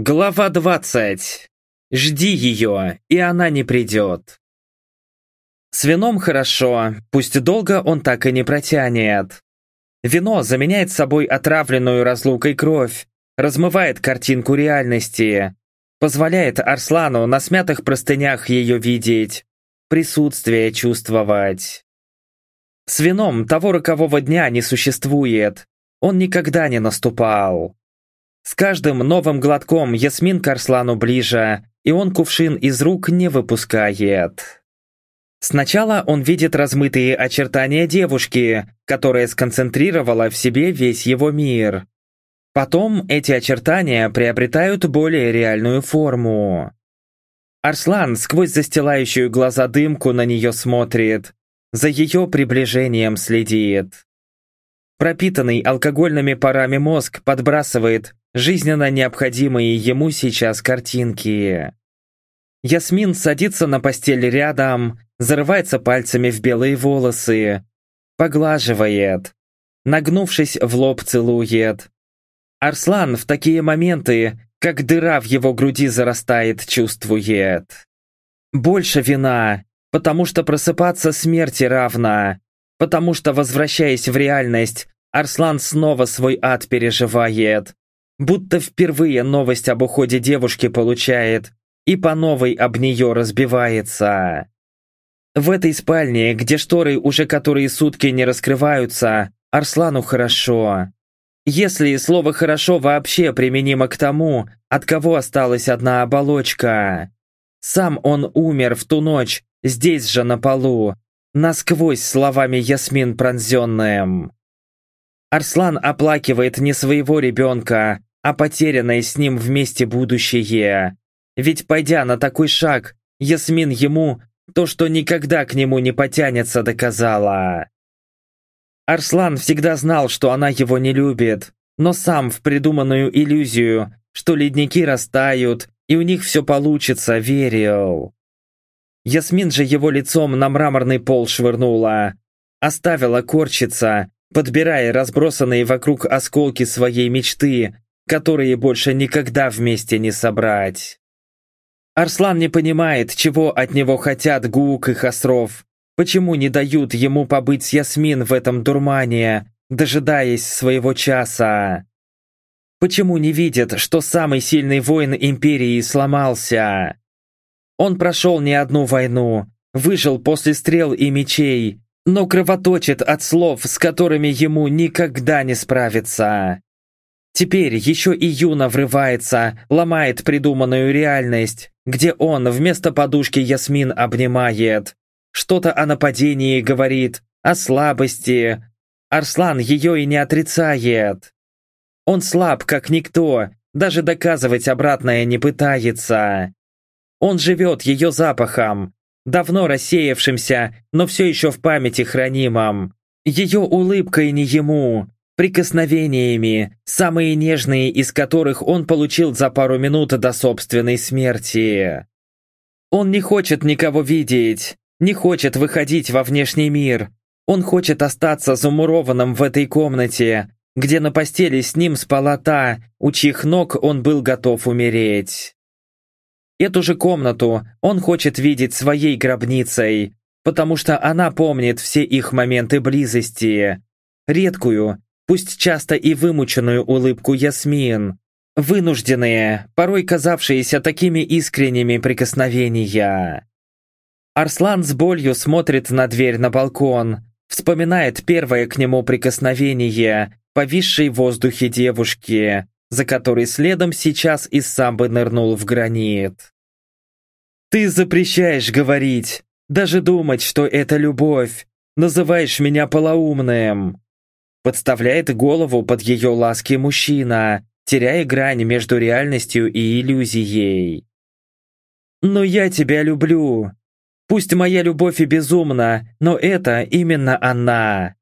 Глава 20. Жди ее, и она не придет. С вином хорошо, пусть долго он так и не протянет. Вино заменяет собой отравленную разлукой кровь, размывает картинку реальности, позволяет Арслану на смятых простынях ее видеть, присутствие чувствовать. С вином того рокового дня не существует, он никогда не наступал. С каждым новым глотком Ясмин к Арслану ближе, и он кувшин из рук не выпускает. Сначала он видит размытые очертания девушки, которая сконцентрировала в себе весь его мир. Потом эти очертания приобретают более реальную форму. Арслан сквозь застилающую глаза дымку на нее смотрит, за ее приближением следит. Пропитанный алкогольными парами мозг подбрасывает жизненно необходимые ему сейчас картинки. Ясмин садится на постель рядом, зарывается пальцами в белые волосы, поглаживает, нагнувшись в лоб целует. Арслан в такие моменты, как дыра в его груди зарастает, чувствует. Больше вина, потому что просыпаться смерти равна, потому что, возвращаясь в реальность, Арслан снова свой ад переживает, будто впервые новость об уходе девушки получает и по новой об нее разбивается. В этой спальне, где шторы уже которые сутки не раскрываются, Арслану хорошо. Если слово «хорошо» вообще применимо к тому, от кого осталась одна оболочка. Сам он умер в ту ночь, здесь же на полу, насквозь словами Ясмин пронзенным. Арслан оплакивает не своего ребенка, а потерянное с ним вместе будущее. Ведь пойдя на такой шаг, Ясмин ему то, что никогда к нему не потянется, доказала. Арслан всегда знал, что она его не любит, но сам в придуманную иллюзию, что ледники растают, и у них все получится, верил. Ясмин же его лицом на мраморный пол швырнула, оставила корчиться, подбирая разбросанные вокруг осколки своей мечты, которые больше никогда вместе не собрать. Арслан не понимает, чего от него хотят Гук и Хасров, почему не дают ему побыть с Ясмин в этом дурмане, дожидаясь своего часа. Почему не видят, что самый сильный воин Империи сломался? Он прошел не одну войну, выжил после стрел и мечей, но кровоточит от слов, с которыми ему никогда не справиться. Теперь еще и Юна врывается, ломает придуманную реальность, где он вместо подушки Ясмин обнимает. Что-то о нападении говорит, о слабости. Арслан ее и не отрицает. Он слаб, как никто, даже доказывать обратное не пытается. Он живет ее запахом, давно рассеявшимся, но все еще в памяти хранимом. Ее улыбкой не ему, прикосновениями, самые нежные из которых он получил за пару минут до собственной смерти. Он не хочет никого видеть, не хочет выходить во внешний мир. Он хочет остаться замурованным в этой комнате, где на постели с ним спала та, у чьих ног он был готов умереть. Эту же комнату он хочет видеть своей гробницей, потому что она помнит все их моменты близости, редкую, пусть часто и вымученную улыбку Ясмин, вынужденные, порой казавшиеся такими искренними прикосновения. Арслан с болью смотрит на дверь на балкон, вспоминает первое к нему прикосновение, повисшей в воздухе девушки, за которой следом сейчас и сам бы нырнул в гранит. «Ты запрещаешь говорить, даже думать, что это любовь, называешь меня полоумным подставляет голову под ее ласки мужчина, теряя грань между реальностью и иллюзией. «Но я тебя люблю. Пусть моя любовь и безумна, но это именно она.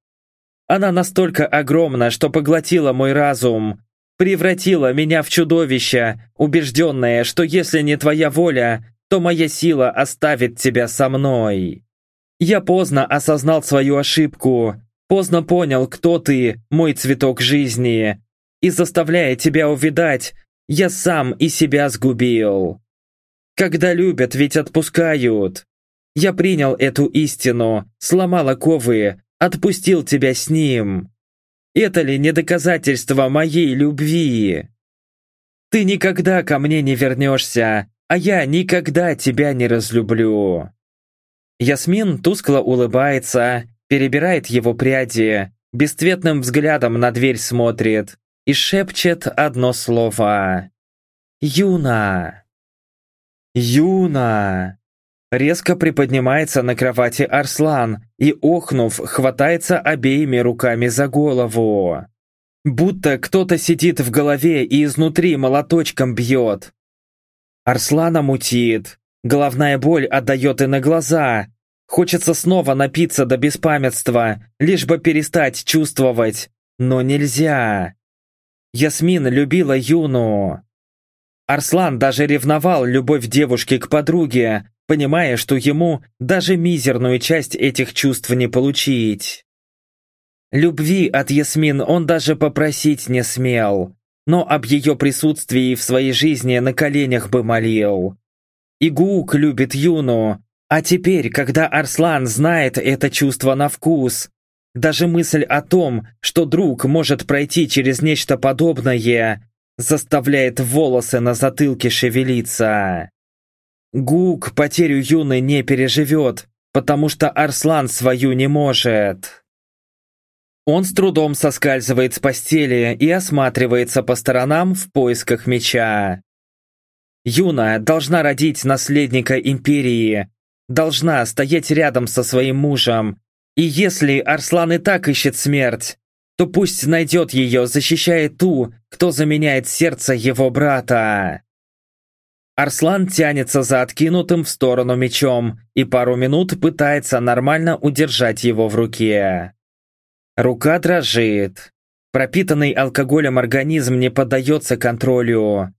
Она настолько огромна, что поглотила мой разум, превратила меня в чудовище, убежденное, что если не твоя воля, то моя сила оставит тебя со мной. Я поздно осознал свою ошибку, Поздно понял, кто ты, мой цветок жизни. И заставляя тебя увидать, я сам и себя сгубил. Когда любят, ведь отпускают. Я принял эту истину, сломал оковы, отпустил тебя с ним. Это ли не доказательство моей любви? Ты никогда ко мне не вернешься, а я никогда тебя не разлюблю. Ясмин тускло улыбается, перебирает его пряди, бесцветным взглядом на дверь смотрит и шепчет одно слово. «Юна!» «Юна!» Резко приподнимается на кровати Арслан и, охнув, хватается обеими руками за голову. Будто кто-то сидит в голове и изнутри молоточком бьет. Арслана мутит, головная боль отдает и на глаза. Хочется снова напиться до беспамятства, лишь бы перестать чувствовать, но нельзя. Ясмин любила Юну. Арслан даже ревновал любовь девушки к подруге, понимая, что ему даже мизерную часть этих чувств не получить. Любви от Ясмин он даже попросить не смел, но об ее присутствии в своей жизни на коленях бы молил. Игук любит Юну, а теперь, когда Арслан знает это чувство на вкус, даже мысль о том, что друг может пройти через нечто подобное, заставляет волосы на затылке шевелиться. Гук потерю Юны не переживет, потому что Арслан свою не может. Он с трудом соскальзывает с постели и осматривается по сторонам в поисках меча. Юна должна родить наследника империи, должна стоять рядом со своим мужем, и если Арслан и так ищет смерть, то пусть найдет ее, защищая ту, кто заменяет сердце его брата. Арслан тянется за откинутым в сторону мечом и пару минут пытается нормально удержать его в руке. Рука дрожит. Пропитанный алкоголем организм не поддается контролю.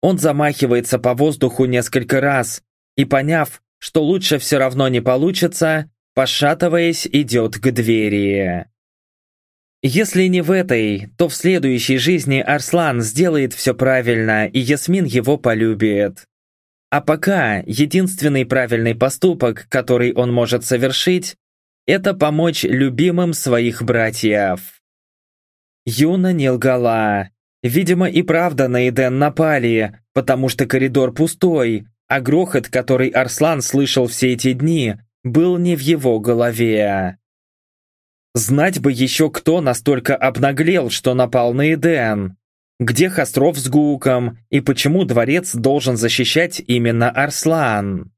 Он замахивается по воздуху несколько раз и, поняв, что лучше все равно не получится, пошатываясь, идет к двери. Если не в этой, то в следующей жизни Арслан сделает все правильно, и Ясмин его полюбит. А пока единственный правильный поступок, который он может совершить, это помочь любимым своих братьев. Юна не лгала. Видимо, и правда на Эден напали, потому что коридор пустой, а грохот, который Арслан слышал все эти дни, был не в его голове. Знать бы еще кто настолько обнаглел, что напал на Эден. Где Хостров с Гуком и почему дворец должен защищать именно Арслан?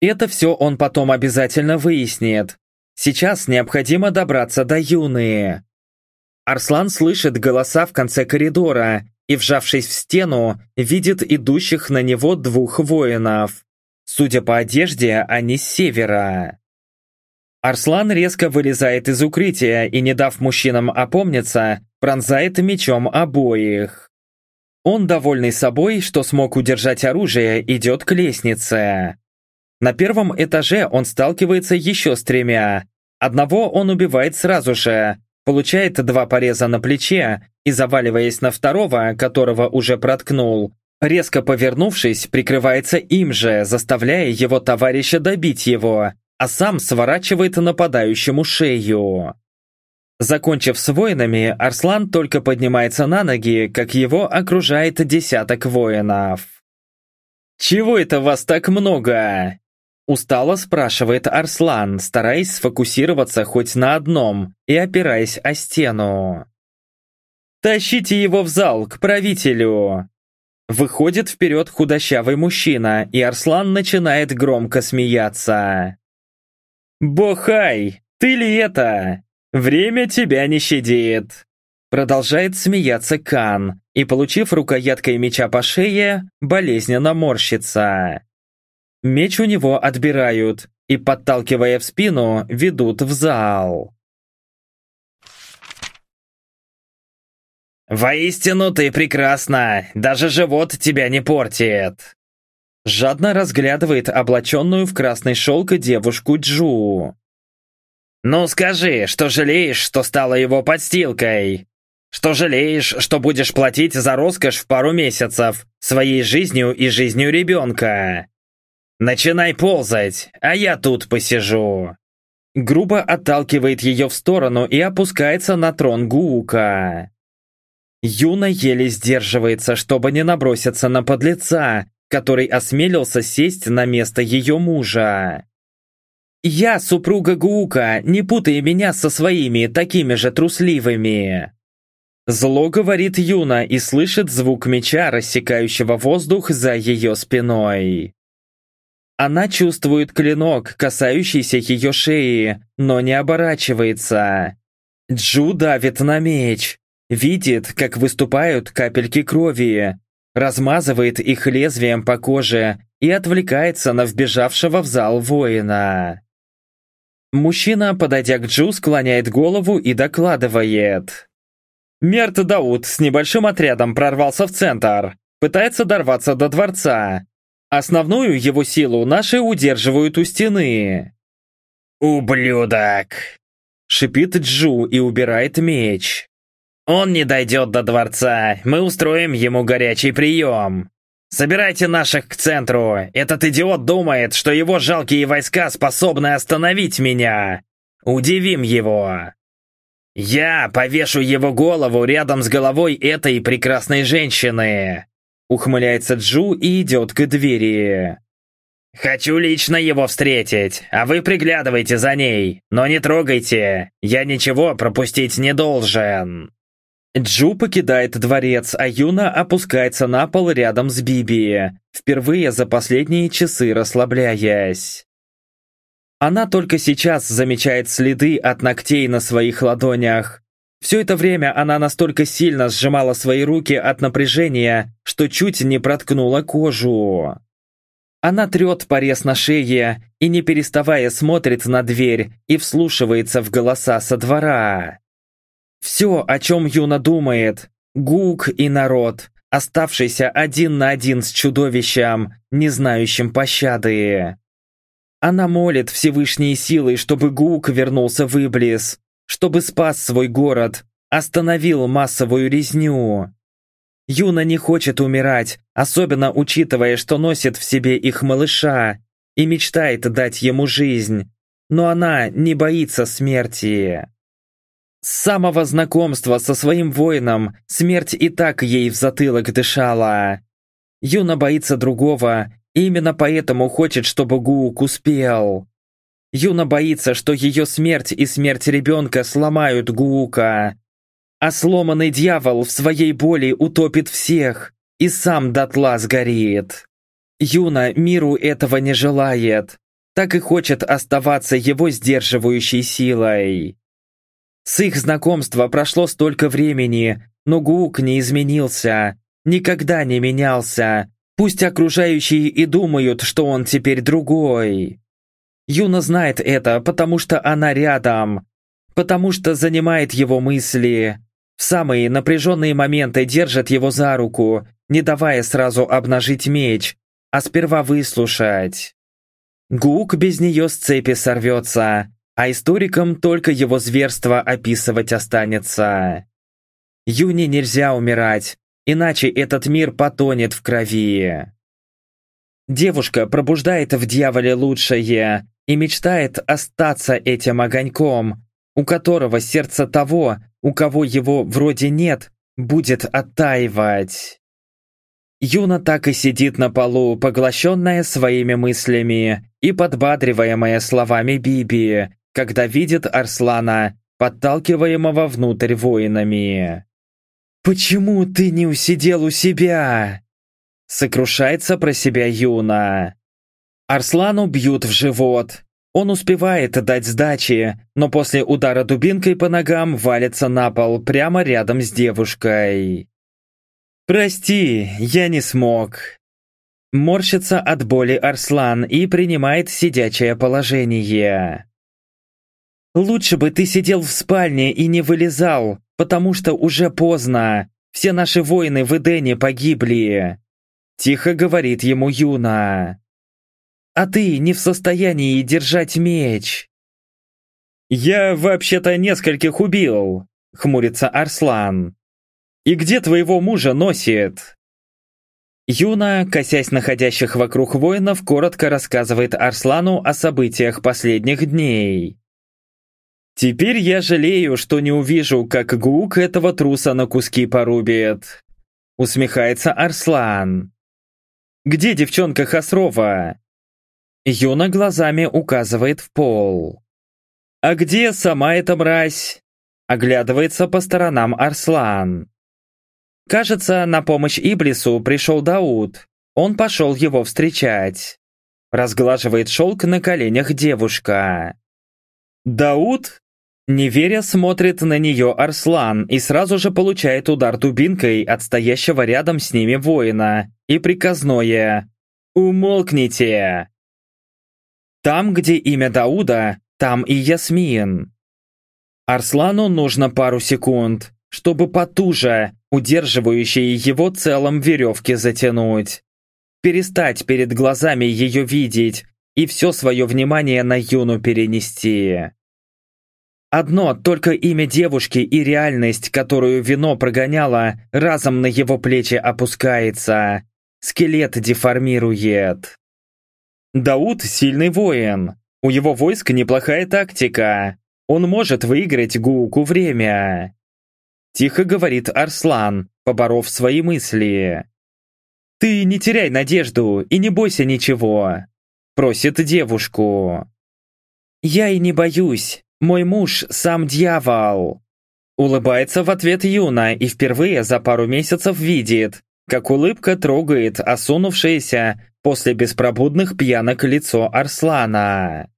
Это все он потом обязательно выяснит. Сейчас необходимо добраться до Юны. Арслан слышит голоса в конце коридора и, вжавшись в стену, видит идущих на него двух воинов. Судя по одежде, они с севера. Арслан резко вылезает из укрытия и, не дав мужчинам опомниться, пронзает мечом обоих. Он, довольный собой, что смог удержать оружие, идет к лестнице. На первом этаже он сталкивается еще с тремя. Одного он убивает сразу же, получает два пореза на плече и, заваливаясь на второго, которого уже проткнул, резко повернувшись, прикрывается им же, заставляя его товарища добить его, а сам сворачивает нападающему шею. Закончив с воинами, Арслан только поднимается на ноги, как его окружает десяток воинов. «Чего это вас так много?» Устало спрашивает Арслан, стараясь сфокусироваться хоть на одном и опираясь о стену. «Тащите его в зал, к правителю!» Выходит вперед худощавый мужчина, и Арслан начинает громко смеяться. «Бохай, ты ли это? Время тебя не щадит!» Продолжает смеяться Кан и, получив рукояткой меча по шее, болезненно морщится. Меч у него отбирают и, подталкивая в спину, ведут в зал. «Воистину ты прекрасна! Даже живот тебя не портит!» Жадно разглядывает облаченную в красный шелк девушку Джу. «Ну скажи, что жалеешь, что стала его подстилкой? что жалеешь, что будешь платить за роскошь в пару месяцев своей жизнью и жизнью ребенка. Начинай ползать, а я тут посижу. Грубо отталкивает ее в сторону и опускается на трон Гуука. Юна еле сдерживается, чтобы не наброситься на подлеца, который осмелился сесть на место ее мужа. «Я супруга Гуука, не путай меня со своими такими же трусливыми!» Зло говорит Юна и слышит звук меча, рассекающего воздух за ее спиной. Она чувствует клинок, касающийся ее шеи, но не оборачивается. Джу давит на меч, видит, как выступают капельки крови, размазывает их лезвием по коже и отвлекается на вбежавшего в зал воина. Мужчина, подойдя к Джу, склоняет голову и докладывает. Мерт Дауд с небольшим отрядом прорвался в центр, пытается дорваться до дворца. Основную его силу наши удерживают у стены. «Ублюдок!» — шипит Джу и убирает меч. «Он не дойдет до дворца, мы устроим ему горячий прием. Собирайте наших к центру, этот идиот думает, что его жалкие войска способны остановить меня. Удивим его!» «Я повешу его голову рядом с головой этой прекрасной женщины!» Ухмыляется Джу и идет к двери. «Хочу лично его встретить, а вы приглядывайте за ней, но не трогайте, я ничего пропустить не должен!» Джу покидает дворец, а Юна опускается на пол рядом с Биби, впервые за последние часы расслабляясь. Она только сейчас замечает следы от ногтей на своих ладонях. Все это время она настолько сильно сжимала свои руки от напряжения, что чуть не проткнула кожу. Она трет порез на шее и, не переставая, смотрит на дверь и вслушивается в голоса со двора. Все, о чем Юна думает, Гук и народ, оставшийся один на один с чудовищем, не знающим пощады. Она молит Всевышние силы, чтобы Гук вернулся в Иблис, чтобы спас свой город, остановил массовую резню. Юна не хочет умирать, особенно учитывая, что носит в себе их малыша и мечтает дать ему жизнь, но она не боится смерти. С самого знакомства со своим воином смерть и так ей в затылок дышала. Юна боится другого Именно поэтому хочет, чтобы Гуук успел. Юна боится, что ее смерть и смерть ребенка сломают Гуука. А сломанный дьявол в своей боли утопит всех и сам дотла сгорит. Юна миру этого не желает, так и хочет оставаться его сдерживающей силой. С их знакомства прошло столько времени, но Гуук не изменился, никогда не менялся, Пусть окружающие и думают, что он теперь другой. Юна знает это, потому что она рядом, потому что занимает его мысли. В самые напряженные моменты держит его за руку, не давая сразу обнажить меч, а сперва выслушать. Гук без нее с цепи сорвется, а историкам только его зверство описывать останется. Юне нельзя умирать, иначе этот мир потонет в крови. Девушка пробуждает в дьяволе лучшее и мечтает остаться этим огоньком, у которого сердце того, у кого его вроде нет, будет оттаивать. Юна так и сидит на полу, поглощенная своими мыслями и подбадриваемая словами Биби, когда видит Арслана, подталкиваемого внутрь воинами. «Почему ты не усидел у себя?» Сокрушается про себя Юна. Арслану бьют в живот. Он успевает дать сдачи, но после удара дубинкой по ногам валится на пол прямо рядом с девушкой. «Прости, я не смог». Морщится от боли Арслан и принимает сидячее положение. «Лучше бы ты сидел в спальне и не вылезал, потому что уже поздно. Все наши воины в Эдене погибли. Тихо говорит ему Юна. А ты не в состоянии держать меч. Я вообще-то нескольких убил, хмурится Арслан. И где твоего мужа носит?» Юна, косясь находящих вокруг воинов, коротко рассказывает Арслану о событиях последних дней. «Теперь я жалею, что не увижу, как Гук этого труса на куски порубит», усмехается Арслан. «Где девчонка Хасрова?» Юна глазами указывает в пол. «А где сама эта мразь?» Оглядывается по сторонам Арслан. Кажется, на помощь Иблису пришел Дауд. Он пошел его встречать. Разглаживает шелк на коленях девушка. «Дауд?» Неверя смотрит на нее Арслан и сразу же получает удар дубинкой от стоящего рядом с ними воина и приказное «Умолкните!». Там, где имя Дауда, там и Ясмин. Арслану нужно пару секунд, чтобы потуже, удерживающие его целом веревки затянуть. Перестать перед глазами ее видеть и все свое внимание на Юну перенести. Одно только имя девушки и реальность, которую вино прогоняло, разом на его плечи опускается. Скелет деформирует. Дауд – сильный воин. У его войск неплохая тактика. Он может выиграть Гуку время. Тихо говорит Арслан, поборов свои мысли. «Ты не теряй надежду и не бойся ничего», просит девушку. «Я и не боюсь, мой муж сам дьявол». Улыбается в ответ Юна и впервые за пару месяцев видит, как улыбка трогает осунувшееся после беспробудных пьянок лицо Арслана.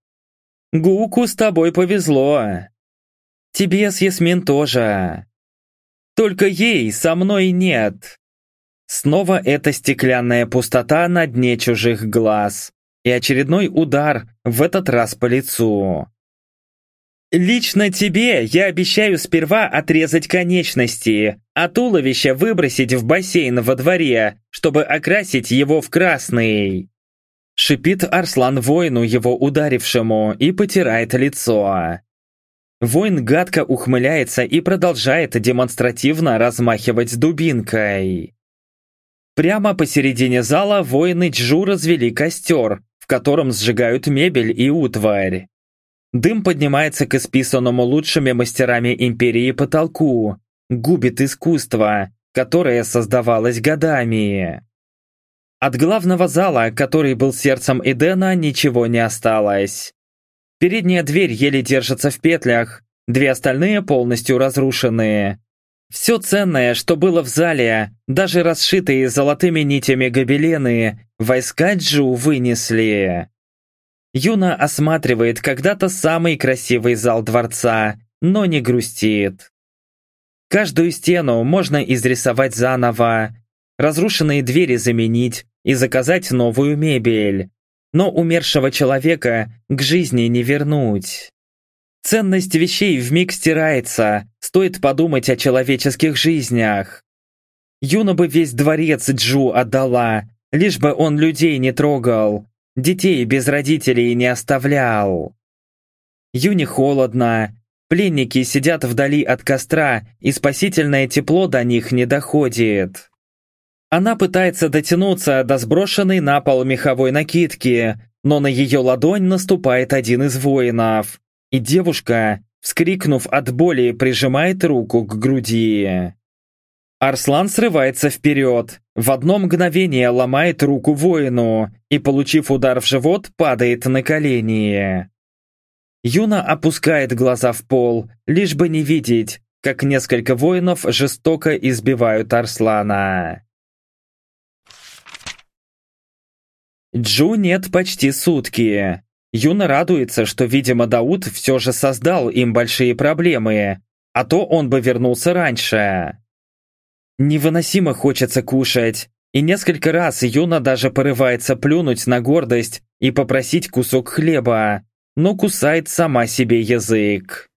«Гуку с тобой повезло. Тебе с Ясмин тоже. Только ей со мной нет. Снова эта стеклянная пустота на дне чужих глаз. И очередной удар, в этот раз по лицу. «Лично тебе я обещаю сперва отрезать конечности, а туловище выбросить в бассейн во дворе, чтобы окрасить его в красный!» Шипит Арслан воину, его ударившему, и потирает лицо. Воин гадко ухмыляется и продолжает демонстративно размахивать дубинкой. Прямо посередине зала воины Джу развели костер, в котором сжигают мебель и утварь. Дым поднимается к исписанному лучшими мастерами империи потолку, губит искусство, которое создавалось годами. От главного зала, который был сердцем Эдена, ничего не осталось. Передняя дверь еле держится в петлях, две остальные полностью разрушенные. Все ценное, что было в зале, даже расшитые золотыми нитями гобелены, войска Джу вынесли. Юна осматривает когда-то самый красивый зал дворца, но не грустит. Каждую стену можно изрисовать заново, разрушенные двери заменить и заказать новую мебель но умершего человека к жизни не вернуть. Ценность вещей вмиг стирается, стоит подумать о человеческих жизнях. Юна бы весь дворец Джу отдала, лишь бы он людей не трогал, детей без родителей не оставлял. Юне холодно, пленники сидят вдали от костра, и спасительное тепло до них не доходит. Она пытается дотянуться до сброшенной на пол меховой накидки, но на ее ладонь наступает один из воинов. И девушка, вскрикнув от боли, прижимает руку к груди. Арслан срывается вперед, в одно мгновение ломает руку воину и, получив удар в живот, падает на колени. Юна опускает глаза в пол, лишь бы не видеть, как несколько воинов жестоко избивают Арслана. Джу нет почти сутки. Юна радуется, что, видимо, Дауд все же создал им большие проблемы, а то он бы вернулся раньше. Невыносимо хочется кушать, и несколько раз Юна даже порывается плюнуть на гордость и попросить кусок хлеба, но кусает сама себе язык.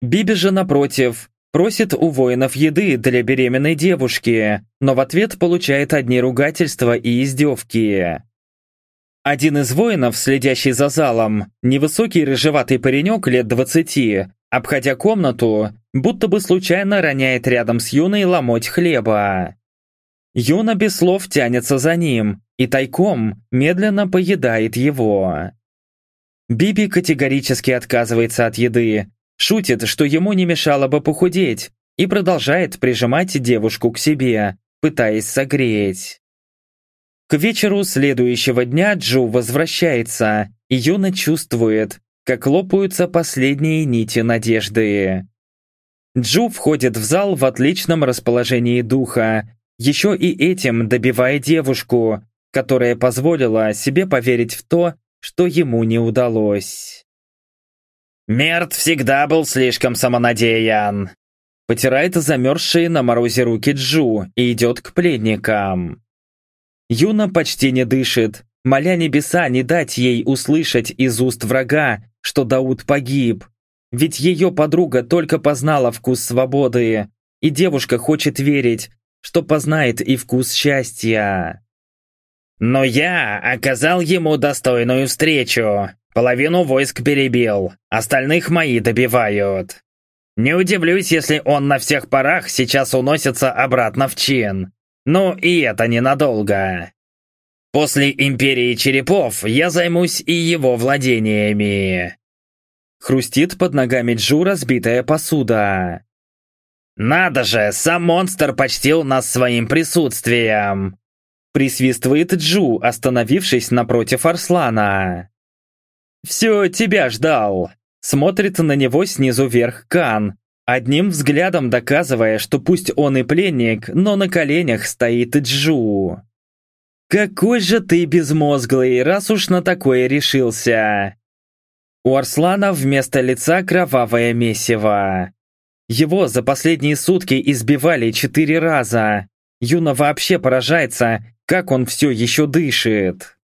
Биби же, напротив, просит у воинов еды для беременной девушки, но в ответ получает одни ругательства и издевки. Один из воинов, следящий за залом, невысокий рыжеватый паренек лет двадцати, Обходя комнату, будто бы случайно роняет рядом с Юной ломоть хлеба. Юна без слов тянется за ним и тайком медленно поедает его. Биби категорически отказывается от еды, шутит, что ему не мешало бы похудеть, и продолжает прижимать девушку к себе, пытаясь согреть. К вечеру следующего дня Джу возвращается, и Юна чувствует, как лопаются последние нити надежды. Джу входит в зал в отличном расположении духа, еще и этим добивая девушку, которая позволила себе поверить в то, что ему не удалось. «Мерт всегда был слишком самонадеян», потирает замерзшие на морозе руки Джу и идет к пленникам. Юна почти не дышит, моля небеса не дать ей услышать из уст врага, что Дауд погиб. Ведь ее подруга только познала вкус свободы, и девушка хочет верить, что познает и вкус счастья. Но я оказал ему достойную встречу. Половину войск перебил, остальных мои добивают. Не удивлюсь, если он на всех парах сейчас уносится обратно в чин. Ну и это ненадолго. После Империи Черепов я займусь и его владениями. Хрустит под ногами Джу разбитая посуда. «Надо же, сам монстр почтил нас своим присутствием!» Присвистывает Джу, остановившись напротив Арслана. «Все, тебя ждал!» Смотрит на него снизу вверх Кан, одним взглядом доказывая, что пусть он и пленник, но на коленях стоит Джу. «Какой же ты безмозглый, раз уж на такое решился!» У Арслана вместо лица кровавое месиво. Его за последние сутки избивали четыре раза. Юна вообще поражается, как он все еще дышит.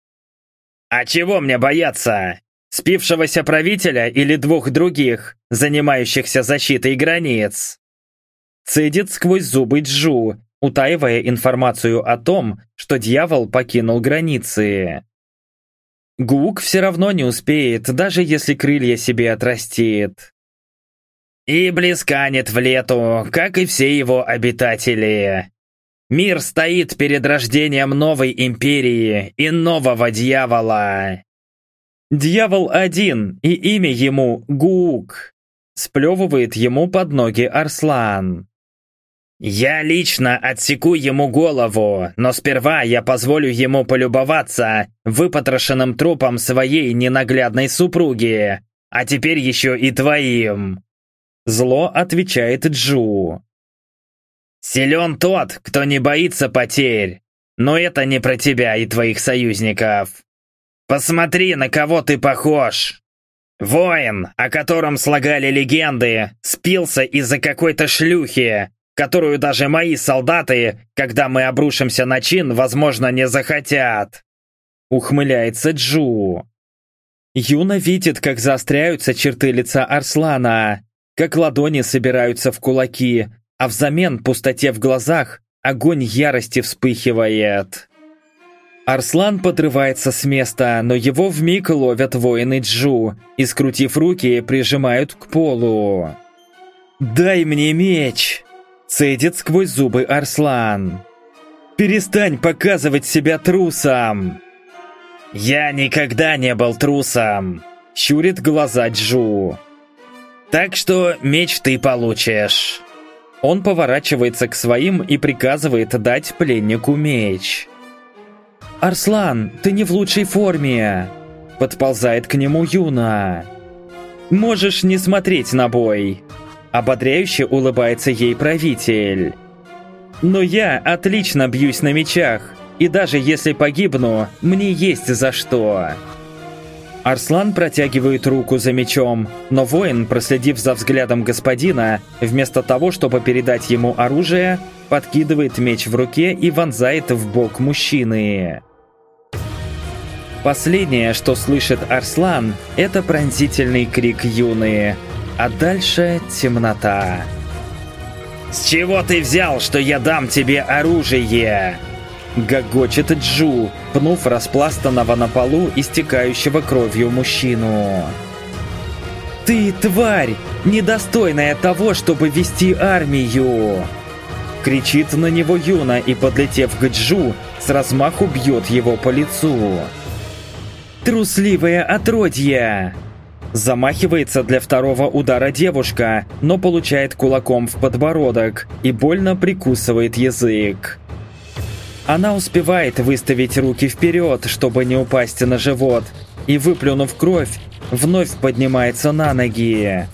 «А чего мне бояться? Спившегося правителя или двух других, занимающихся защитой границ?» Цедит сквозь зубы Джу, утаивая информацию о том, что дьявол покинул границы. Гук все равно не успеет, даже если крылья себе отрастит. И близканет в лету, как и все его обитатели. Мир стоит перед рождением новой империи и нового дьявола. Дьявол один, и имя ему Гук. Сплевывает ему под ноги Арслан. «Я лично отсеку ему голову, но сперва я позволю ему полюбоваться выпотрошенным трупом своей ненаглядной супруги, а теперь еще и твоим!» Зло отвечает Джу. «Силен тот, кто не боится потерь, но это не про тебя и твоих союзников. Посмотри, на кого ты похож!» Воин, о котором слагали легенды, спился из-за какой-то шлюхи, которую даже мои солдаты, когда мы обрушимся на чин, возможно, не захотят. Ухмыляется Джу. Юна видит, как заостряются черты лица Арслана, как ладони собираются в кулаки, а взамен пустоте в глазах огонь ярости вспыхивает. Арслан подрывается с места, но его вмиг ловят воины Джу и, скрутив руки, прижимают к полу. «Дай мне меч!» – цедит сквозь зубы Арслан. «Перестань показывать себя трусом!» «Я никогда не был трусом!» – щурит глаза Джу. Так что меч ты получишь. Он поворачивается к своим и приказывает дать пленнику меч. «Арслан, ты не в лучшей форме!» Подползает к нему Юна. «Можешь не смотреть на бой!» Ободряюще улыбается ей правитель. «Но я отлично бьюсь на мечах, и даже если погибну, мне есть за что!» Арслан протягивает руку за мечом, но воин, проследив за взглядом господина, вместо того, чтобы передать ему оружие, подкидывает меч в руке и вонзает в бок мужчины. Последнее, что слышит Арслан, это пронзительный крик Юны, а дальше темнота. «С чего ты взял, что я дам тебе оружие?» Гогочет Джу, пнув распластанного на полу истекающего кровью мужчину. «Ты тварь! недостойная того, чтобы вести армию!» Кричит на него Юна и, подлетев к Джу, с размаху бьет его по лицу. «Трусливое отродье!» Замахивается для второго удара девушка, но получает кулаком в подбородок и больно прикусывает язык. Она успевает выставить руки вперед, чтобы не упасть на живот, и, выплюнув кровь, вновь поднимается на ноги.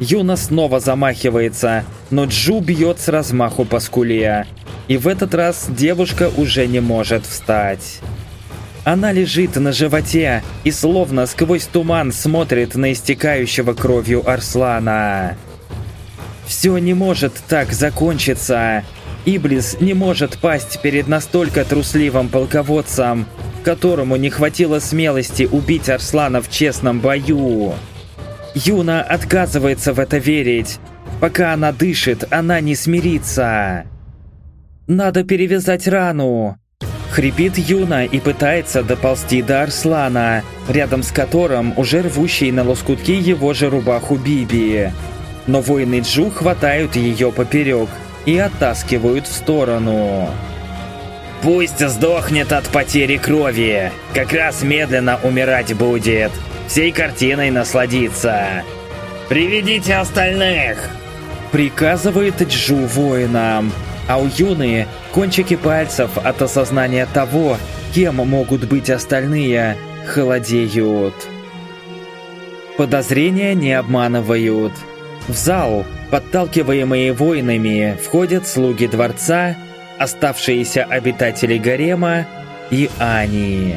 Юна снова замахивается, но Джу бьет с размаху по скуле. И в этот раз девушка уже не может встать. Она лежит на животе и словно сквозь туман смотрит на истекающего кровью Арслана. Все не может так закончиться. Иблис не может пасть перед настолько трусливым полководцем, которому не хватило смелости убить Арслана в честном бою. Юна отказывается в это верить. Пока она дышит, она не смирится. «Надо перевязать рану», Хрипит Юна и пытается доползти до Арслана, рядом с которым уже рвущий на лоскутки его же рубаху Биби. Но воины Джу хватают ее поперек и оттаскивают в сторону. «Пусть сдохнет от потери крови, как раз медленно умирать будет, всей картиной насладиться. Приведите остальных!» Приказывает Джу воинам, а у Юны кончики пальцев от осознания того, кем могут быть остальные, холодеют. Подозрения не обманывают. В зал, подталкиваемые воинами, входят слуги дворца, оставшиеся обитатели гарема и Ани.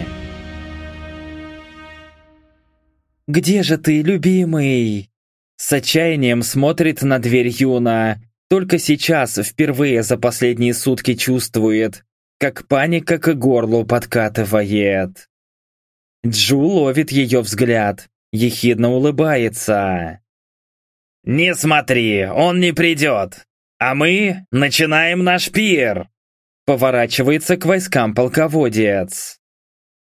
«Где же ты, любимый?» С отчаянием смотрит на дверь Юна, только сейчас, впервые за последние сутки чувствует, как паника к горлу подкатывает. Джу ловит ее взгляд, ехидно улыбается. «Не смотри, он не придет, а мы начинаем наш пир!» Поворачивается к войскам полководец.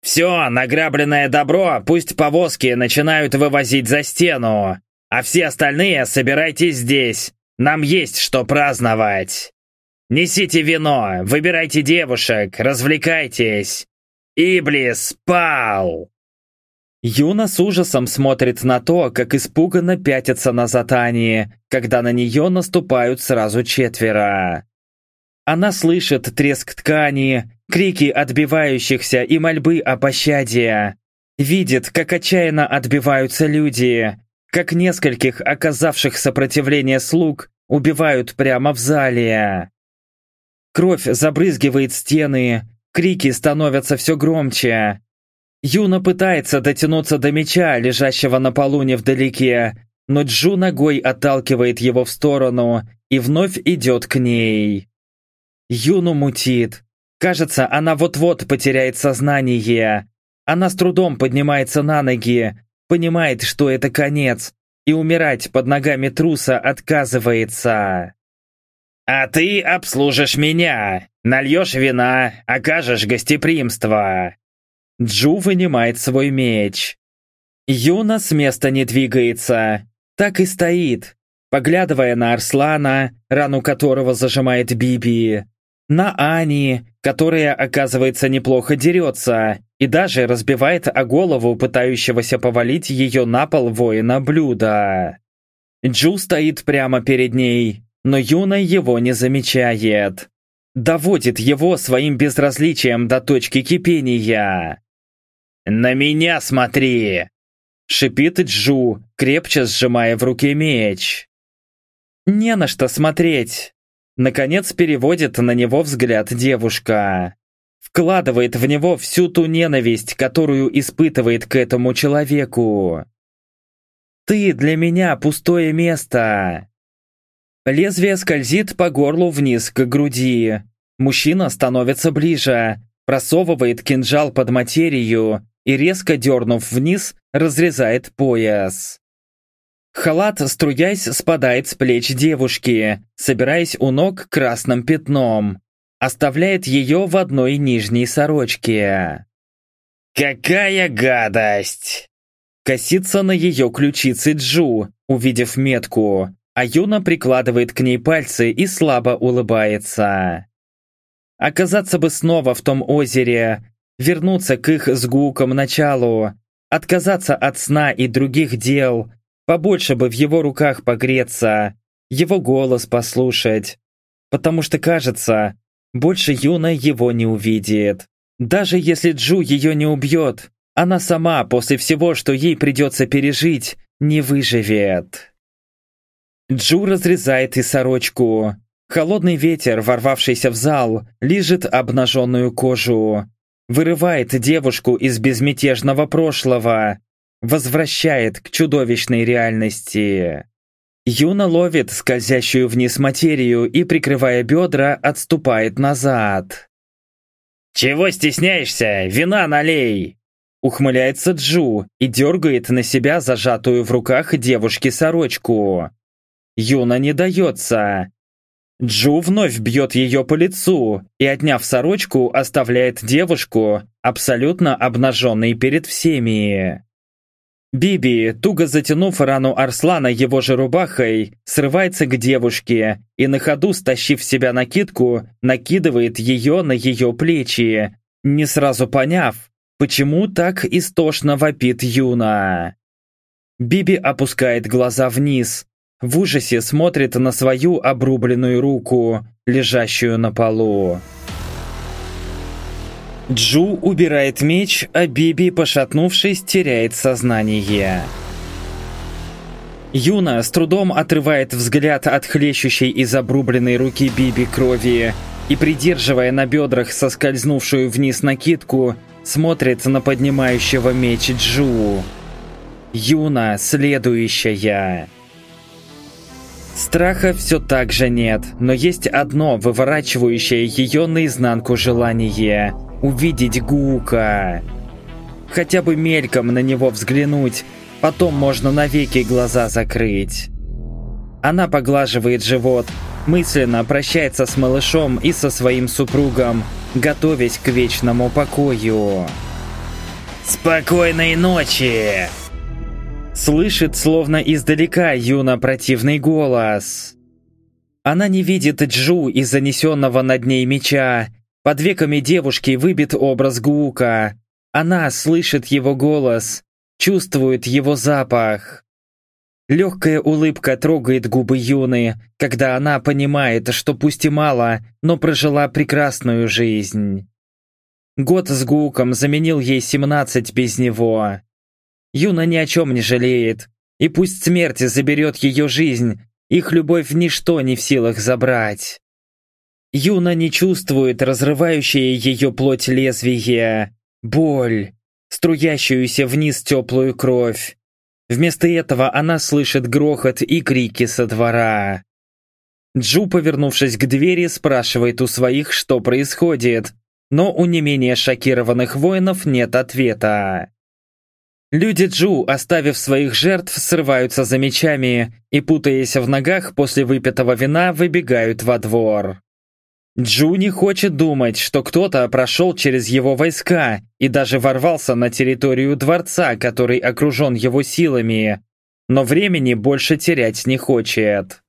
«Все, награбленное добро пусть повозки начинают вывозить за стену, а все остальные собирайтесь здесь, нам есть что праздновать. Несите вино, выбирайте девушек, развлекайтесь. Иблис пал!» Юна с ужасом смотрит на то, как испуганно пятится на Ани, когда на нее наступают сразу четверо. Она слышит треск ткани, крики отбивающихся и мольбы о пощаде. Видит, как отчаянно отбиваются люди, как нескольких оказавших сопротивление слуг убивают прямо в зале. Кровь забрызгивает стены, крики становятся все громче. Юна пытается дотянуться до меча, лежащего на полу невдалеке, но Джу ногой отталкивает его в сторону и вновь идет к ней. Юну мутит. Кажется, она вот-вот потеряет сознание. Она с трудом поднимается на ноги, понимает, что это конец, и умирать под ногами труса отказывается. «А ты обслужишь меня, нальешь вина, окажешь гостеприимство». Джу вынимает свой меч. Юна с места не двигается, так и стоит, поглядывая на Арслана, рану которого зажимает Биби, на Ани, которая, оказывается, неплохо дерется, и даже разбивает о голову пытающегося повалить ее на пол воина блюда. Джу стоит прямо перед ней, но Юна его не замечает. Доводит его своим безразличием до точки кипения. «На меня смотри!» Шипит Джу, крепче сжимая в руке меч. «Не на что смотреть!» Наконец переводит на него взгляд девушка вкладывает в него всю ту ненависть, которую испытывает к этому человеку. «Ты для меня пустое место!» Лезвие скользит по горлу вниз к груди. Мужчина становится ближе, просовывает кинжал под материю и, резко дернув вниз, разрезает пояс. Халат, струясь, спадает с плеч девушки, собираясь у ног красным пятном оставляет ее в одной нижней сорочке. «Какая гадость!» Косится на ее ключице Джу, увидев метку, а Юна прикладывает к ней пальцы и слабо улыбается. Оказаться бы снова в том озере, вернуться к их с Гуком началу, отказаться от сна и других дел, побольше бы в его руках погреться, его голос послушать. Потому что, кажется, больше Юна его не увидит. Даже если Джу ее не убьет, она сама после всего, что ей придется пережить, не выживет. Джу разрезает и сорочку. Холодный ветер, ворвавшийся в зал, лижет обнаженную кожу. Вырывает девушку из безмятежного прошлого. Возвращает к чудовищной реальности. Юна ловит скользящую вниз материю и, прикрывая бедра, отступает назад. «Чего стесняешься? Вина налей!» Ухмыляется Джу и дергает на себя зажатую в руках девушки сорочку. Юна не дается. Джу вновь бьет ее по лицу и, отняв сорочку, оставляет девушку, абсолютно обнаженной перед всеми. Биби, туго затянув рану Арслана его же рубахой, срывается к девушке и на ходу, стащив себя накидку, накидывает ее на ее плечи, не сразу поняв, почему так истошно вопит Юна. Биби опускает глаза вниз, в ужасе смотрит на свою обрубленную руку, лежащую на полу. Джу убирает меч, а Биби, пошатнувшись, теряет сознание. Юна с трудом отрывает взгляд от хлещущей из обрубленной руки Биби крови и, придерживая на бедрах соскользнувшую вниз накидку, смотрит на поднимающего меч Джу. Юна следующая. Страха все так же нет, но есть одно выворачивающее ее наизнанку желание – увидеть Гука. Хотя бы мельком на него взглянуть, потом можно навеки глаза закрыть. Она поглаживает живот, мысленно прощается с малышом и со своим супругом, готовясь к вечному покою. «Спокойной ночи!» Слышит, словно издалека, Юна противный голос. Она не видит Джу из занесенного над ней меча. Под веками девушки выбит образ Гука. Она слышит его голос, чувствует его запах. Легкая улыбка трогает губы Юны, когда она понимает, что пусть и мало, но прожила прекрасную жизнь. Год с Гуком заменил ей 17 без него. Юна ни о чем не жалеет, и пусть смерть заберет ее жизнь, их любовь ничто не в силах забрать. Юна не чувствует разрывающее ее плоть лезвие, боль, струящуюся вниз теплую кровь. Вместо этого она слышит грохот и крики со двора. Джу, повернувшись к двери, спрашивает у своих, что происходит, но у не менее шокированных воинов нет ответа. Люди Джу, оставив своих жертв, срываются за мечами и, путаясь в ногах после выпитого вина, выбегают во двор. Джу не хочет думать, что кто-то прошел через его войска и даже ворвался на территорию дворца, который окружен его силами, но времени больше терять не хочет.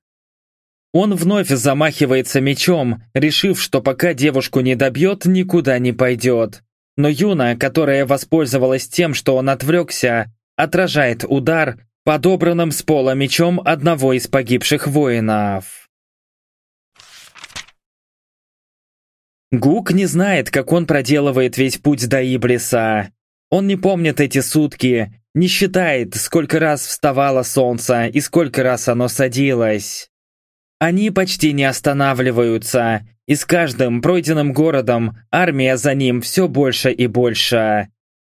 Он вновь замахивается мечом, решив, что пока девушку не добьет, никуда не пойдет, но Юна, которая воспользовалась тем, что он отвлекся, отражает удар, подобранным с пола мечом одного из погибших воинов. Гук не знает, как он проделывает весь путь до Иблиса. Он не помнит эти сутки, не считает, сколько раз вставало солнце и сколько раз оно садилось. Они почти не останавливаются, и с каждым пройденным городом армия за ним все больше и больше.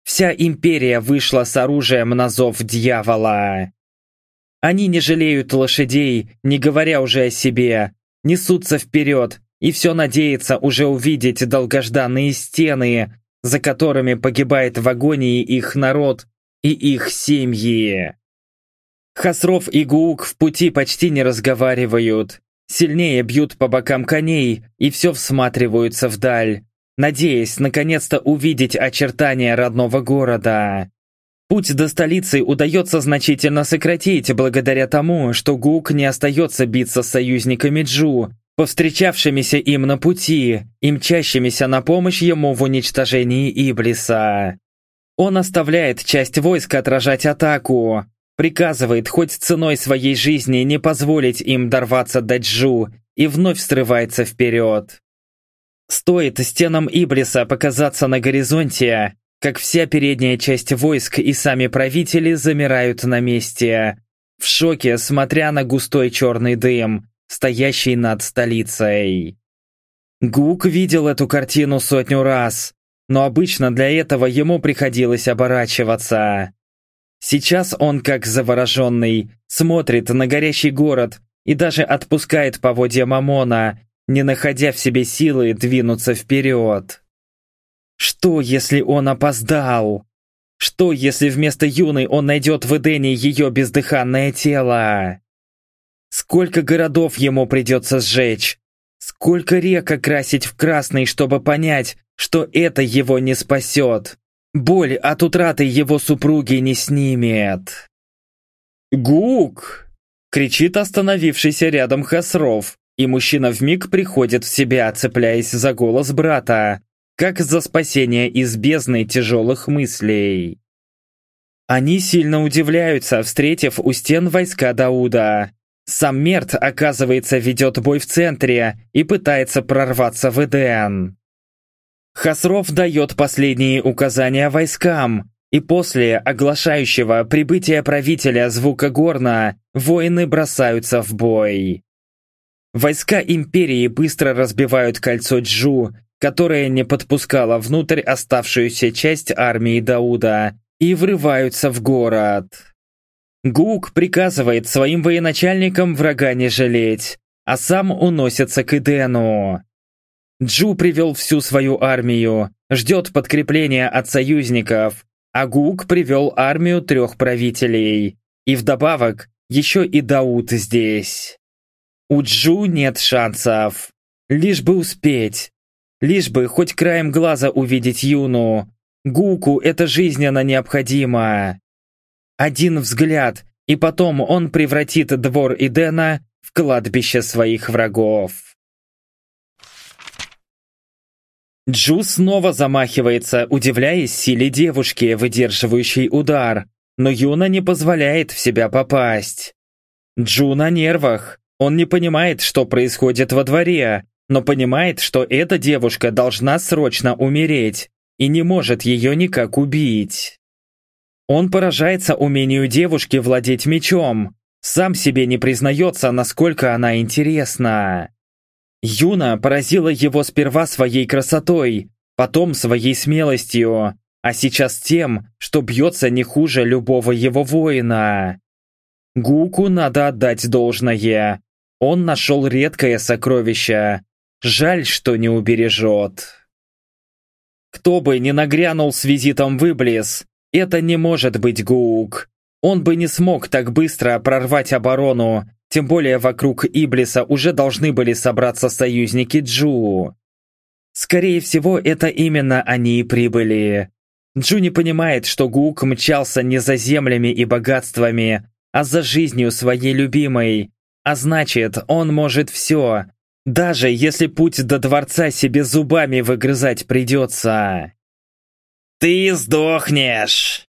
Вся империя вышла с оружием на зов дьявола. Они не жалеют лошадей, не говоря уже о себе, несутся вперед и все надеются уже увидеть долгожданные стены, за которыми погибает в агонии их народ и их семьи. Хасров и Гуук в пути почти не разговаривают, Сильнее бьют по бокам коней и все всматриваются вдаль, надеясь наконец-то увидеть очертания родного города. Путь до столицы удается значительно сократить благодаря тому, что Гук не остается биться с союзниками Джу, повстречавшимися им на пути и мчащимися на помощь ему в уничтожении Иблиса. Он оставляет часть войск отражать атаку, приказывает хоть ценой своей жизни не позволить им дорваться до Джу и вновь срывается вперед. Стоит стенам Иблиса показаться на горизонте, как вся передняя часть войск и сами правители замирают на месте, в шоке, смотря на густой черный дым, стоящий над столицей. Гук видел эту картину сотню раз, но обычно для этого ему приходилось оборачиваться. Сейчас он, как завороженный, смотрит на горящий город и даже отпускает поводья Мамона, не находя в себе силы двинуться вперед. Что, если он опоздал? Что, если вместо Юны он найдет в Эдене ее бездыханное тело? Сколько городов ему придется сжечь? Сколько рек окрасить в красный, чтобы понять, что это его не спасет? Боль от утраты его супруги не снимет. «Гук!» — кричит остановившийся рядом Хасров, и мужчина вмиг приходит в себя, цепляясь за голос брата, как за спасение из бездны тяжелых мыслей. Они сильно удивляются, встретив у стен войска Дауда. Сам Мерт, оказывается, ведет бой в центре и пытается прорваться в Эден. Хасров дает последние указания войскам, и после оглашающего прибытия правителя звука горна воины бросаются в бой. Войска Империи быстро разбивают кольцо Джу которая не подпускала внутрь оставшуюся часть армии Дауда, и врываются в город. Гук приказывает своим военачальникам врага не жалеть, а сам уносится к Идену. Джу привел всю свою армию, ждет подкрепления от союзников, а Гук привел армию трех правителей. И вдобавок, еще и Дауд здесь. У Джу нет шансов. Лишь бы успеть, Лишь бы хоть краем глаза увидеть Юну. Гуку это жизненно необходимо. Один взгляд, и потом он превратит двор Идена в кладбище своих врагов. Джу снова замахивается, удивляясь силе девушки, выдерживающей удар, но Юна не позволяет в себя попасть. Джу на нервах, он не понимает, что происходит во дворе, но понимает, что эта девушка должна срочно умереть и не может ее никак убить. Он поражается умению девушки владеть мечом, сам себе не признается, насколько она интересна. Юна поразила его сперва своей красотой, потом своей смелостью, а сейчас тем, что бьется не хуже любого его воина. Гуку надо отдать должное. Он нашел редкое сокровище, Жаль, что не убережет. Кто бы ни нагрянул с визитом в Иблис, это не может быть Гук. Он бы не смог так быстро прорвать оборону, тем более вокруг Иблиса уже должны были собраться союзники Джу. Скорее всего, это именно они и прибыли. Джу не понимает, что Гук мчался не за землями и богатствами, а за жизнью своей любимой. А значит, он может все, даже если путь до дворца себе зубами выгрызать придется. «Ты сдохнешь!»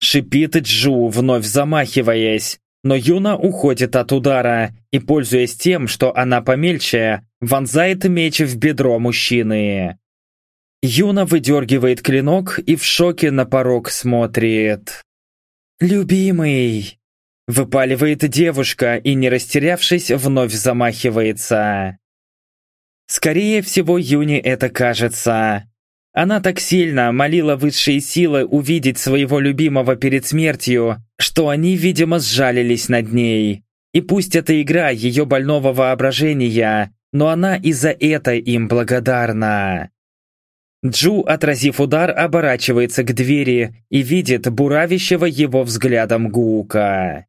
Шипит Джу, вновь замахиваясь, но Юна уходит от удара и, пользуясь тем, что она помельче, вонзает меч в бедро мужчины. Юна выдергивает клинок и в шоке на порог смотрит. «Любимый!» Выпаливает девушка и, не растерявшись, вновь замахивается. Скорее всего, Юни это кажется. Она так сильно молила высшие силы увидеть своего любимого перед смертью, что они, видимо, сжалились над ней. И пусть это игра ее больного воображения, но она и за это им благодарна. Джу, отразив удар, оборачивается к двери и видит буравящего его взглядом Гука.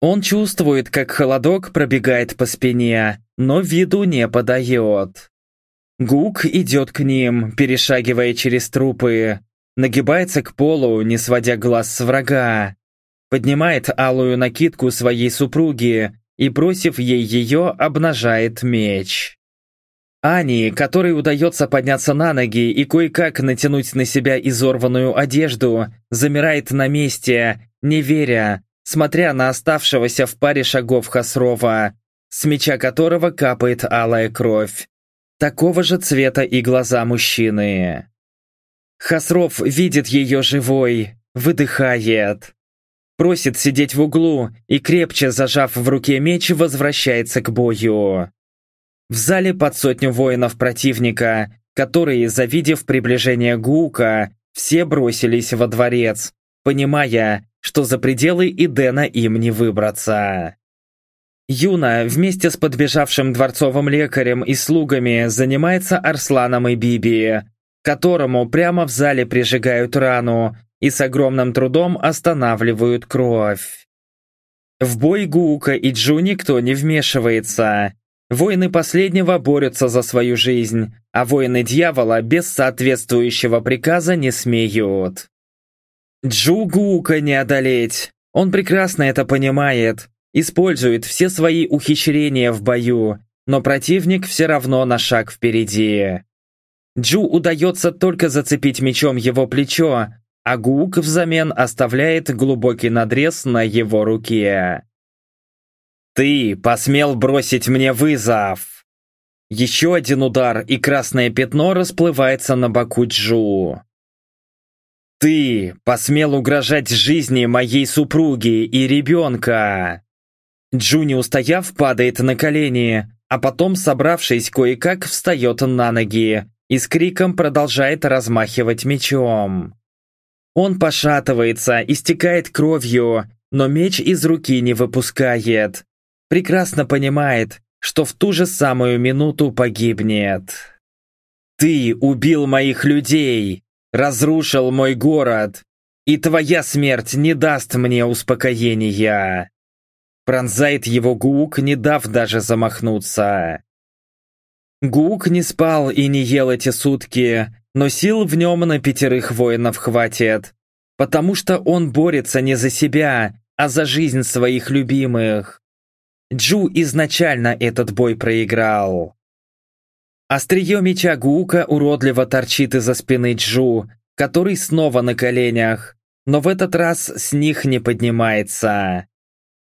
Он чувствует, как холодок пробегает по спине, но виду не подает. Гук идет к ним, перешагивая через трупы. нагибается к полу, не сводя глаз с врага, поднимает алую накидку своей супруги и, бросив ей ее, обнажает меч. Ани, которой удается подняться на ноги и кое-как натянуть на себя изорванную одежду, замирает на месте, не веря, смотря на оставшегося в паре шагов Хасрова, с меча которого капает алая кровь. Такого же цвета и глаза мужчины. Хасров видит ее живой, выдыхает. Просит сидеть в углу и, крепче зажав в руке меч, возвращается к бою. В зале под сотню воинов противника, которые, завидев приближение Гука, все бросились во дворец, понимая, что за пределы Идена им не выбраться. Юна вместе с подбежавшим дворцовым лекарем и слугами занимается Арсланом и Биби, которому прямо в зале прижигают рану и с огромным трудом останавливают кровь. В бой Гука и Джу никто не вмешивается. Воины последнего борются за свою жизнь, а воины дьявола без соответствующего приказа не смеют. Джу Гука не одолеть. Он прекрасно это понимает, использует все свои ухищрения в бою, но противник все равно на шаг впереди. Джу удается только зацепить мечом его плечо, а Гук взамен оставляет глубокий надрез на его руке. «Ты посмел бросить мне вызов!» Еще один удар, и красное пятно расплывается на боку Джу. «Ты посмел угрожать жизни моей супруги и ребенка!» Джу, не устояв, падает на колени, а потом, собравшись кое-как, встает на ноги и с криком продолжает размахивать мечом. Он пошатывается, истекает кровью, но меч из руки не выпускает. Прекрасно понимает, что в ту же самую минуту погибнет. «Ты убил моих людей, разрушил мой город, и твоя смерть не даст мне успокоения!» Пронзает его Гук, не дав даже замахнуться. Гук не спал и не ел эти сутки, но сил в нем на пятерых воинов хватит, потому что он борется не за себя, а за жизнь своих любимых. Джу изначально этот бой проиграл. Острие меча Гука уродливо торчит из-за спины Джу, который снова на коленях, но в этот раз с них не поднимается.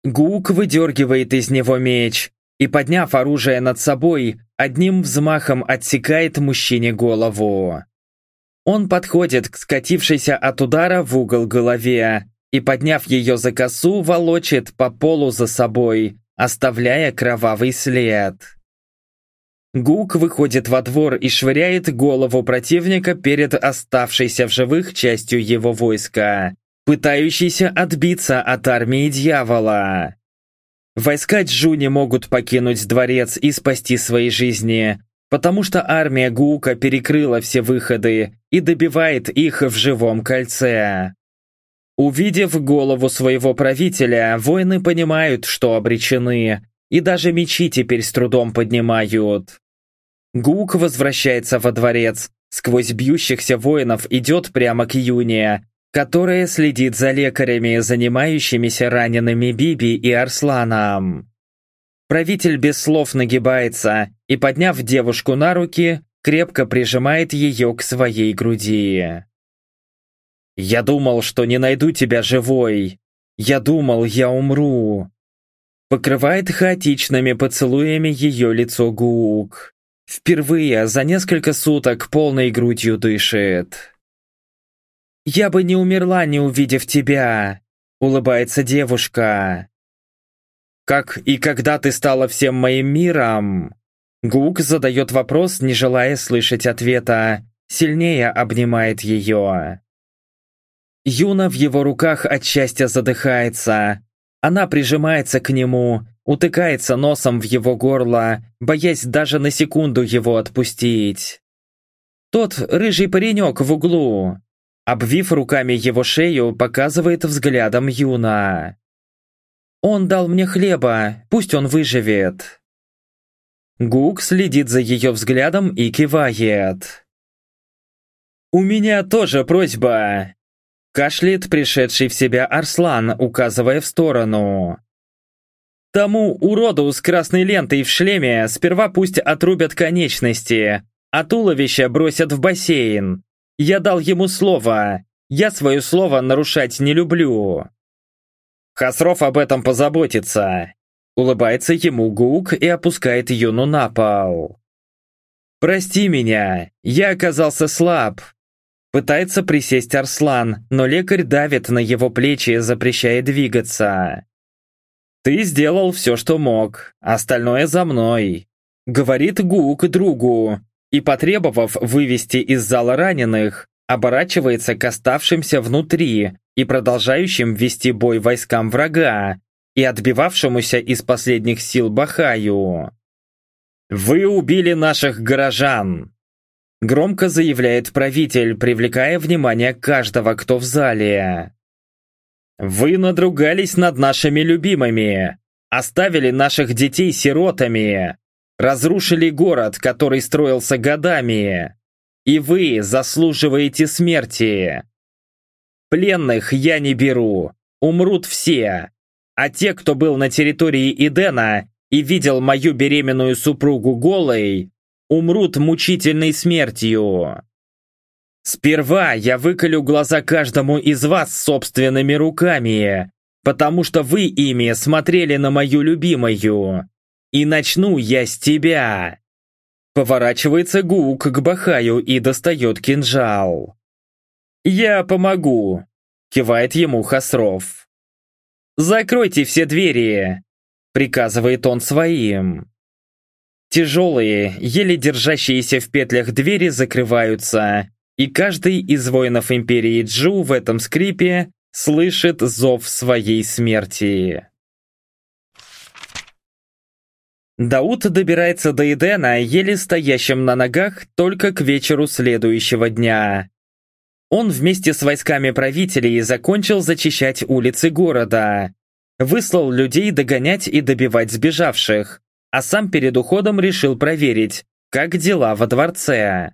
Гук выдергивает из него меч и, подняв оружие над собой, одним взмахом отсекает мужчине голову. Он подходит к скатившейся от удара в угол голове и, подняв ее за косу, волочит по полу за собой, оставляя кровавый след. Гук выходит во двор и швыряет голову противника перед оставшейся в живых частью его войска пытающийся отбиться от армии дьявола. Войска Джу не могут покинуть дворец и спасти свои жизни, потому что армия Гука перекрыла все выходы и добивает их в живом кольце. Увидев голову своего правителя, воины понимают, что обречены, и даже мечи теперь с трудом поднимают. Гук возвращается во дворец, сквозь бьющихся воинов идет прямо к Юне, которая следит за лекарями, занимающимися ранеными Биби и Арсланом. Правитель без слов нагибается и, подняв девушку на руки, крепко прижимает ее к своей груди. «Я думал, что не найду тебя живой. Я думал, я умру». Покрывает хаотичными поцелуями ее лицо Гук. Впервые за несколько суток полной грудью дышит. «Я бы не умерла, не увидев тебя!» — улыбается девушка. «Как и когда ты стала всем моим миром?» Гук задает вопрос, не желая слышать ответа, сильнее обнимает ее. Юна в его руках от счастья задыхается. Она прижимается к нему, утыкается носом в его горло, боясь даже на секунду его отпустить. Тот рыжий паренек в углу, Обвив руками его шею, показывает взглядом Юна. «Он дал мне хлеба, пусть он выживет». Гук следит за ее взглядом и кивает. «У меня тоже просьба!» Кашляет пришедший в себя Арслан, указывая в сторону. Тому уроду с красной лентой в шлеме сперва пусть отрубят конечности, а туловище бросят в бассейн. Я дал ему слово. Я свое слово нарушать не люблю. Хасров об этом позаботится. Улыбается ему Гук и опускает Юну на пол. «Прости меня, я оказался слаб». Пытается присесть Арслан, но лекарь давит на его плечи, запрещая двигаться. «Ты сделал все, что мог, остальное за мной», — говорит Гук другу, и, потребовав вывести из зала раненых, оборачивается к оставшимся внутри и продолжающим вести бой войскам врага и отбивавшемуся из последних сил Бахаю. «Вы убили наших горожан!» Громко заявляет правитель, привлекая внимание каждого, кто в зале. «Вы надругались над нашими любимыми, оставили наших детей сиротами, разрушили город, который строился годами, и вы заслуживаете смерти. Пленных я не беру, умрут все, а те, кто был на территории Идена и видел мою беременную супругу голой, умрут мучительной смертью. Сперва я выколю глаза каждому из вас собственными руками, потому что вы ими смотрели на мою любимую. И начну я с тебя. Поворачивается Гук к Бахаю и достает кинжал. «Я помогу», — кивает ему Хасров. «Закройте все двери», — приказывает он своим. Тяжелые, еле держащиеся в петлях двери закрываются, и каждый из воинов Империи Джу в этом скрипе слышит зов своей смерти. Дауд добирается до Эдена, еле стоящим на ногах, только к вечеру следующего дня. Он вместе с войсками правителей закончил зачищать улицы города, выслал людей догонять и добивать сбежавших, а сам перед уходом решил проверить, как дела во дворце.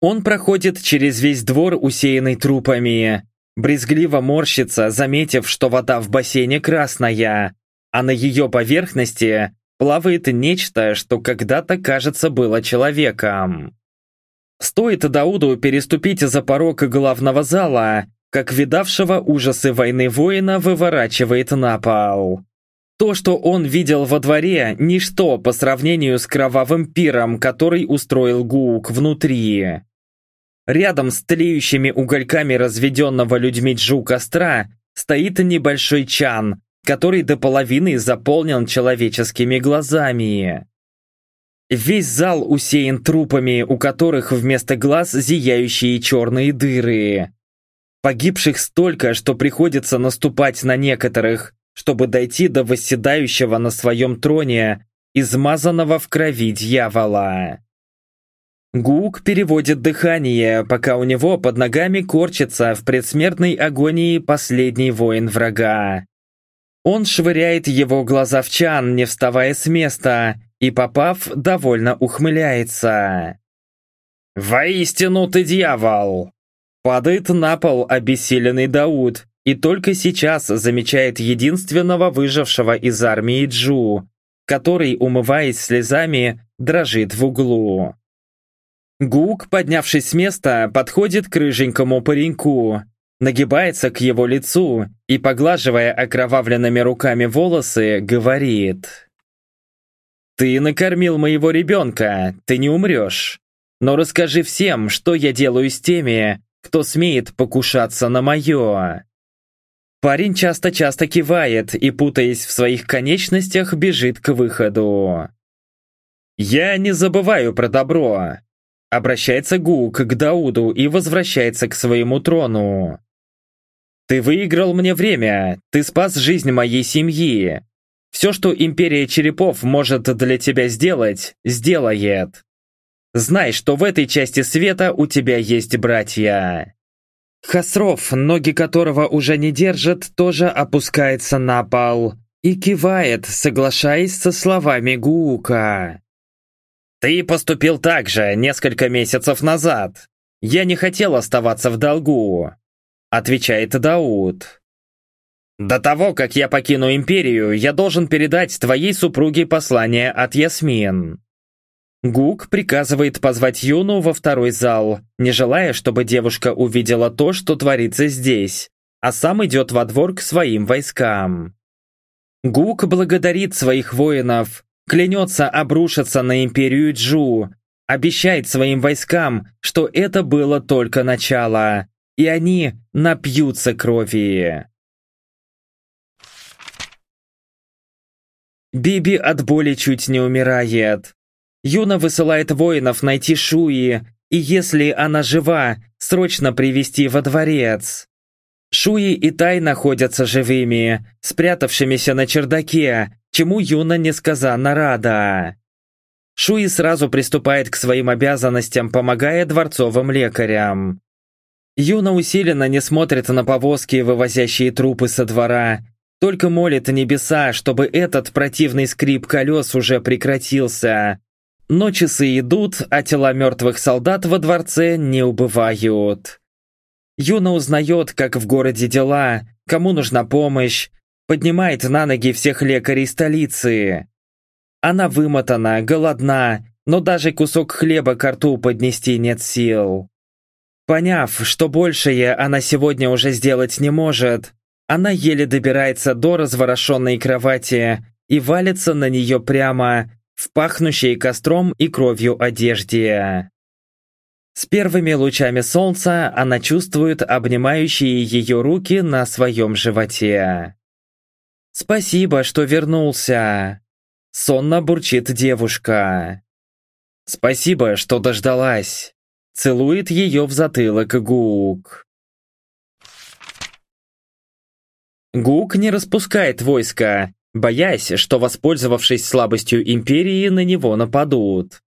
Он проходит через весь двор, усеянный трупами, брезгливо морщится, заметив, что вода в бассейне красная, а на ее поверхности плавает нечто, что когда-то, кажется, было человеком. Стоит Дауду переступить за порог главного зала, как видавшего ужасы войны воина выворачивает на пол. То, что он видел во дворе, ничто по сравнению с кровавым пиром, который устроил Гук внутри. Рядом с тлеющими угольками разведенного людьми джу костра стоит небольшой чан, который до половины заполнен человеческими глазами. Весь зал усеян трупами, у которых вместо глаз зияющие черные дыры. Погибших столько, что приходится наступать на некоторых, чтобы дойти до восседающего на своем троне, измазанного в крови дьявола. Гук переводит дыхание, пока у него под ногами корчится в предсмертной агонии последний воин врага. Он швыряет его глаза в чан, не вставая с места, и, попав, довольно ухмыляется. «Воистину ты дьявол!» Падает на пол обессиленный Дауд, и только сейчас замечает единственного выжившего из армии Джу, который, умываясь слезами, дрожит в углу. Гук, поднявшись с места, подходит к рыженькому пареньку, нагибается к его лицу и, поглаживая окровавленными руками волосы, говорит. «Ты накормил моего ребенка, ты не умрешь. Но расскажи всем, что я делаю с теми, кто смеет покушаться на мое». Парень часто-часто кивает и, путаясь в своих конечностях, бежит к выходу. «Я не забываю про добро», — обращается Гук к Дауду и возвращается к своему трону. «Ты выиграл мне время, ты спас жизнь моей семьи. Все, что Империя Черепов может для тебя сделать, сделает. Знай, что в этой части света у тебя есть братья». Хасров, ноги которого уже не держат, тоже опускается на пол и кивает, соглашаясь со словами Гуука. «Ты поступил так же несколько месяцев назад. Я не хотел оставаться в долгу», — отвечает Дауд. «До того, как я покину Империю, я должен передать твоей супруге послание от Ясмин». Гук приказывает позвать Юну во второй зал, не желая, чтобы девушка увидела то, что творится здесь, а сам идет во двор к своим войскам. Гук благодарит своих воинов, клянется обрушиться на империю Джу, обещает своим войскам, что это было только начало, и они напьются крови. Биби от боли чуть не умирает. Юна высылает воинов найти Шуи, и если она жива, срочно привести во дворец. Шуи и Тай находятся живыми, спрятавшимися на чердаке, чему Юна несказанно рада. Шуи сразу приступает к своим обязанностям, помогая дворцовым лекарям. Юна усиленно не смотрит на повозки, вывозящие трупы со двора, только молит небеса, чтобы этот противный скрип колес уже прекратился. Но часы идут, а тела мертвых солдат во дворце не убывают. Юна узнает, как в городе дела, кому нужна помощь, поднимает на ноги всех лекарей столицы. Она вымотана, голодна, но даже кусок хлеба к рту поднести нет сил. Поняв, что большее она сегодня уже сделать не может, она еле добирается до разворошенной кровати и валится на нее прямо в пахнущей костром и кровью одежде. С первыми лучами солнца она чувствует обнимающие ее руки на своем животе. «Спасибо, что вернулся!» Сонно бурчит девушка. «Спасибо, что дождалась!» Целует ее в затылок Гук. Гук не распускает войска, боясь, что, воспользовавшись слабостью Империи, на него нападут.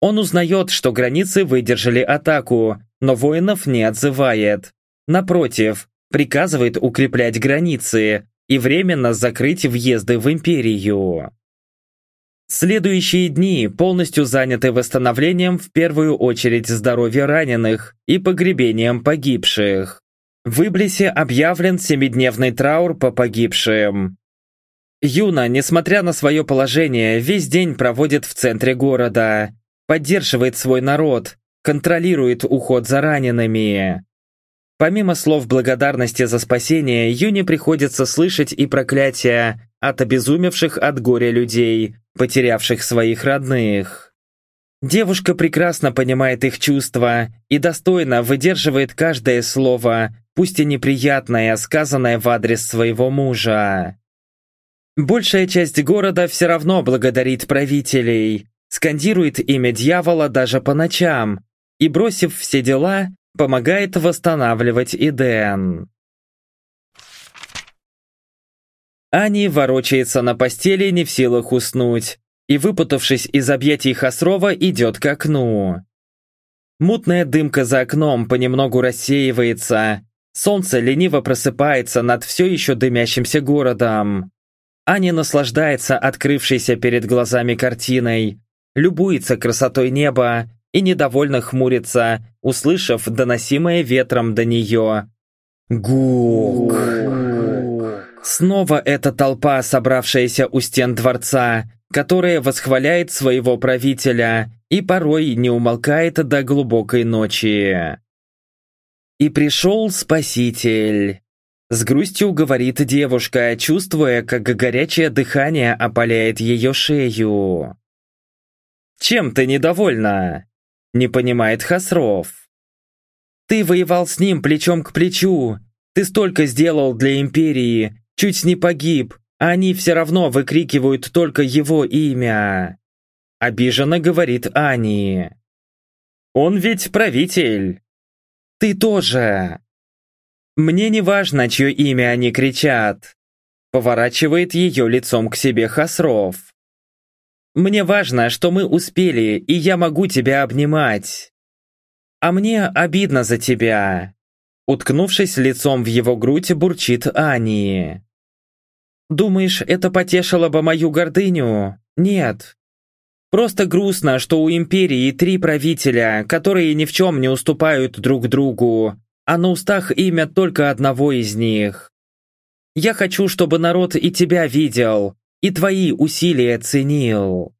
Он узнает, что границы выдержали атаку, но воинов не отзывает. Напротив, приказывает укреплять границы и временно закрыть въезды в Империю. Следующие дни полностью заняты восстановлением в первую очередь здоровья раненых и погребением погибших. В Иблисе объявлен семидневный траур по погибшим. Юна, несмотря на свое положение, весь день проводит в центре города, поддерживает свой народ, контролирует уход за ранеными. Помимо слов благодарности за спасение, Юне приходится слышать и проклятия от обезумевших от горя людей, потерявших своих родных. Девушка прекрасно понимает их чувства и достойно выдерживает каждое слово, пусть и неприятное, сказанное в адрес своего мужа. Большая часть города все равно благодарит правителей, скандирует имя дьявола даже по ночам и, бросив все дела, помогает восстанавливать Иден. Ани ворочается на постели, не в силах уснуть, и, выпутавшись из объятий Хасрова, идет к окну. Мутная дымка за окном понемногу рассеивается, солнце лениво просыпается над все еще дымящимся городом. Аня наслаждается открывшейся перед глазами картиной, любуется красотой неба и недовольно хмурится, услышав доносимое ветром до нее. Гук. Снова эта толпа, собравшаяся у стен дворца, которая восхваляет своего правителя и порой не умолкает до глубокой ночи. И пришел Спаситель. С грустью говорит девушка, чувствуя, как горячее дыхание опаляет ее шею. «Чем ты недовольна?» — не понимает Хасров. «Ты воевал с ним плечом к плечу. Ты столько сделал для Империи, чуть не погиб, а они все равно выкрикивают только его имя». Обиженно говорит Ани. «Он ведь правитель». «Ты тоже». «Мне не важно, чье имя они кричат», поворачивает ее лицом к себе Хасров. Мне важно, что мы успели, и я могу тебя обнимать. А мне обидно за тебя. Уткнувшись лицом в его грудь, бурчит Ани. Думаешь, это потешило бы мою гордыню? Нет. Просто грустно, что у империи три правителя, которые ни в чем не уступают друг другу, а на устах имя только одного из них. Я хочу, чтобы народ и тебя видел, и твои усилия ценил.